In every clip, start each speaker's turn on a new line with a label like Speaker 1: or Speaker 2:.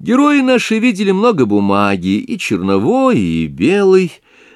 Speaker 1: Герои наши видели много бумаги, и черновой, и белой,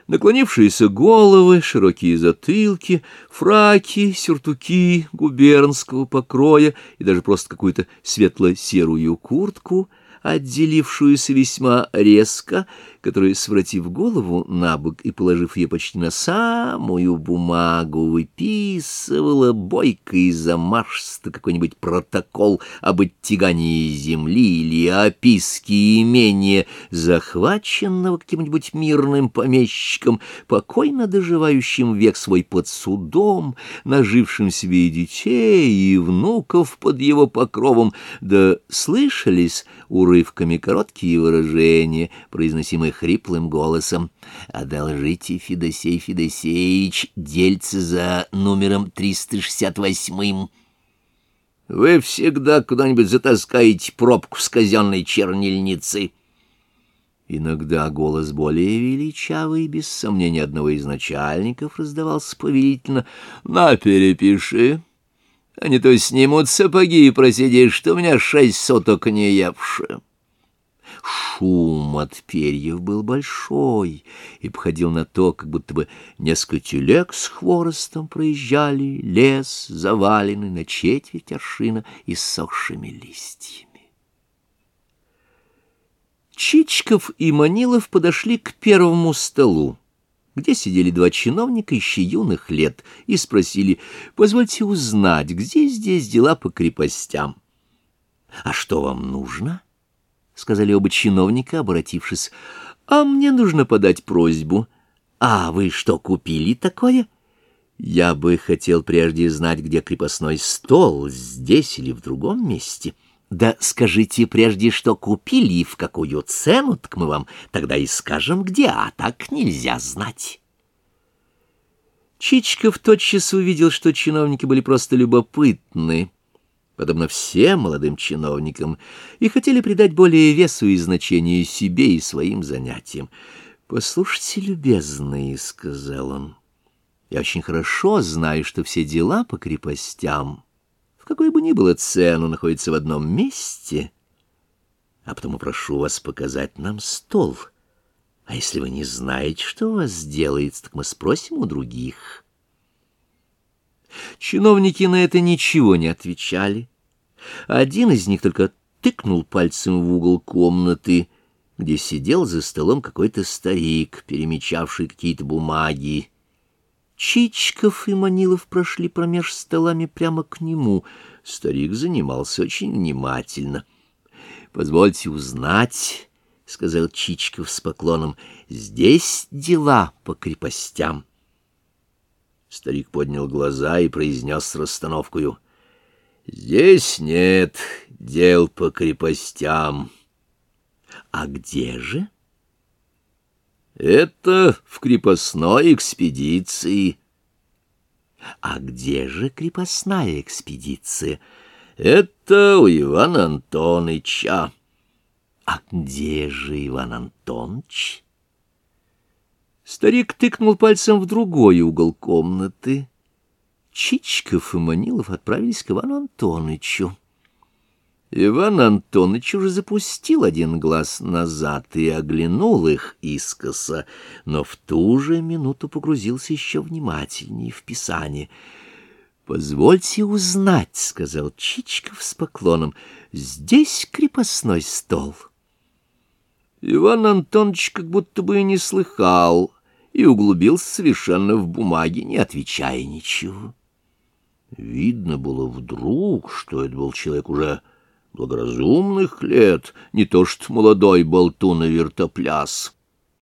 Speaker 1: наклонившиеся головы, широкие затылки, фраки, сюртуки губернского покроя и даже просто какую-то светло-серую куртку — отделившуюся весьма резко, которая, своротив голову на бок и положив ее почти на самую бумагу, выписывала бойко и замашисто какой-нибудь протокол об оттягании земли или описке имения, захваченного каким-нибудь мирным помещиком, покойно доживающим век свой под судом, нажившим себе и детей, и внуков под его покровом, да слышались урывками короткие выражения, произносимые хриплым голосом. «Одолжите, Федосей Федосеевич, дельце за номером 368-м». «Вы всегда куда-нибудь затаскаете пробку с казенной чернильницы». Иногда голос более величавый, без сомнения одного из начальников, раздавался повелительно. «На, перепиши». Не то снимут сапоги и просидишь, что у меня шесть соток не явши. Шум от перьев был большой и походил на то, как будто бы несколько телег с хворостом проезжали лес, заваленный на четверть аршина иссохшими листьями. Чичков и Манилов подошли к первому столу где сидели два чиновника еще юных лет, и спросили, «Позвольте узнать, где здесь дела по крепостям?» «А что вам нужно?» — сказали оба чиновника, обратившись. «А мне нужно подать просьбу». «А вы что, купили такое?» «Я бы хотел прежде знать, где крепостной стол, здесь или в другом месте». Да скажите прежде, что купили и в какую цену, так мы вам тогда и скажем, где, а так нельзя знать. Чичков тотчас увидел, что чиновники были просто любопытны, подобно всем молодым чиновникам, и хотели придать более весу и значение себе и своим занятиям. «Послушайте, любезные», — сказал он, — «я очень хорошо знаю, что все дела по крепостям» какой бы ни было цену, находится в одном месте, а потому прошу вас показать нам стол. А если вы не знаете, что у вас делается, так мы спросим у других». Чиновники на это ничего не отвечали. Один из них только тыкнул пальцем в угол комнаты, где сидел за столом какой-то старик, перемечавший какие-то бумаги. Чичков и Манилов прошли промеж столами прямо к нему. Старик занимался очень внимательно. — Позвольте узнать, — сказал Чичков с поклоном, — здесь дела по крепостям. Старик поднял глаза и произнес с расстановкою. — Здесь нет дел по крепостям. — А где же? — это в крепостной экспедиции. А где же крепостная экспедиция? Это у Ивана Антоныча. А где же Иван Антонович? Старик тыкнул пальцем в другой угол комнаты. Чичков и Манилов отправились к Ивану Антонычу. Иван Антонович уже запустил один глаз назад и оглянул их искоса, но в ту же минуту погрузился еще внимательнее в писание. «Позвольте узнать», — сказал Чичков с поклоном, — «здесь крепостной стол». Иван Антонович как будто бы и не слыхал и углубился совершенно в бумаге, не отвечая ничего. Видно было вдруг, что это был человек уже благоразумных лет, не то что молодой болтун и вертопляс.